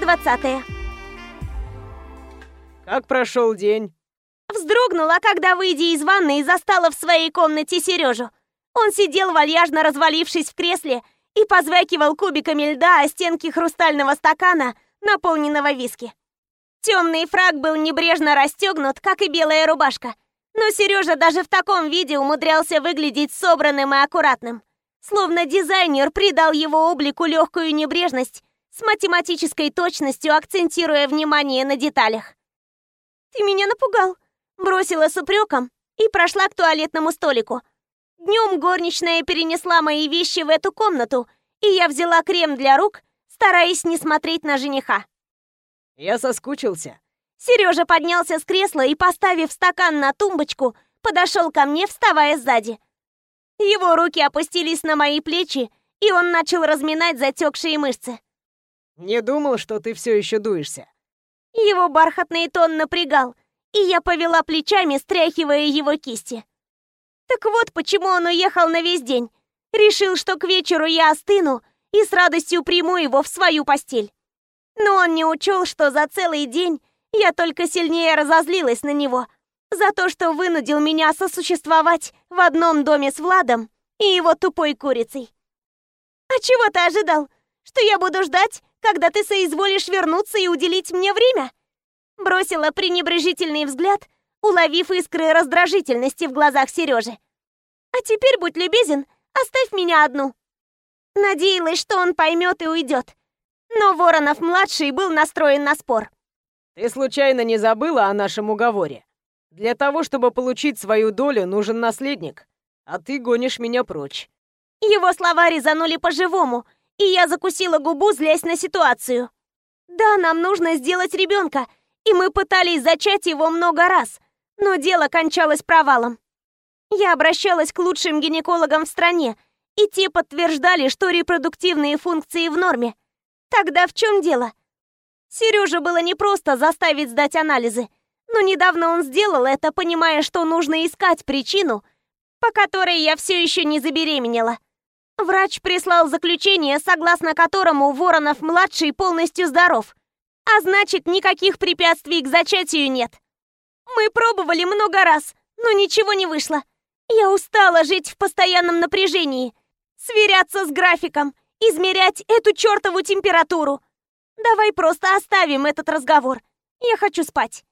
Глава 20 Как прошел день? Вздрогнула, когда, выйдя из ванной, застала в своей комнате Сережу. Он сидел вальяжно развалившись в кресле и позвякивал кубиками льда о стенки хрустального стакана, наполненного виски. Темный фраг был небрежно расстегнут, как и белая рубашка. Но Сережа даже в таком виде умудрялся выглядеть собранным и аккуратным. Словно дизайнер придал его облику легкую небрежность, с математической точностью акцентируя внимание на деталях. «Ты меня напугал!» Бросила с упреком и прошла к туалетному столику. Днем горничная перенесла мои вещи в эту комнату, и я взяла крем для рук, стараясь не смотреть на жениха. Я соскучился. Сережа поднялся с кресла и, поставив стакан на тумбочку, подошел ко мне, вставая сзади. Его руки опустились на мои плечи, и он начал разминать затекшие мышцы. Не думал, что ты все еще дуешься. Его бархатный тон напрягал, и я повела плечами, стряхивая его кисти. Так вот, почему он уехал на весь день. Решил, что к вечеру я остыну и с радостью приму его в свою постель. Но он не учел, что за целый день я только сильнее разозлилась на него за то, что вынудил меня сосуществовать в одном доме с Владом и его тупой курицей. А чего ты ожидал? Что я буду ждать, когда ты соизволишь вернуться и уделить мне время? Бросила пренебрежительный взгляд, уловив искры раздражительности в глазах Сережи. «А теперь будь любезен, оставь меня одну». Надеялась, что он поймет и уйдет. Но Воронов-младший был настроен на спор. «Ты случайно не забыла о нашем уговоре? Для того, чтобы получить свою долю, нужен наследник, а ты гонишь меня прочь». Его слова резанули по-живому, и я закусила губу, злясь на ситуацию. «Да, нам нужно сделать ребенка, и мы пытались зачать его много раз, но дело кончалось провалом. Я обращалась к лучшим гинекологам в стране, и те подтверждали, что репродуктивные функции в норме. Тогда в чем дело? Сереже было непросто заставить сдать анализы, но недавно он сделал это, понимая, что нужно искать причину, по которой я все еще не забеременела. Врач прислал заключение, согласно которому Воронов-младший полностью здоров, а значит, никаких препятствий к зачатию нет. Мы пробовали много раз, но ничего не вышло. Я устала жить в постоянном напряжении, сверяться с графиком, измерять эту чертову температуру. Давай просто оставим этот разговор. Я хочу спать.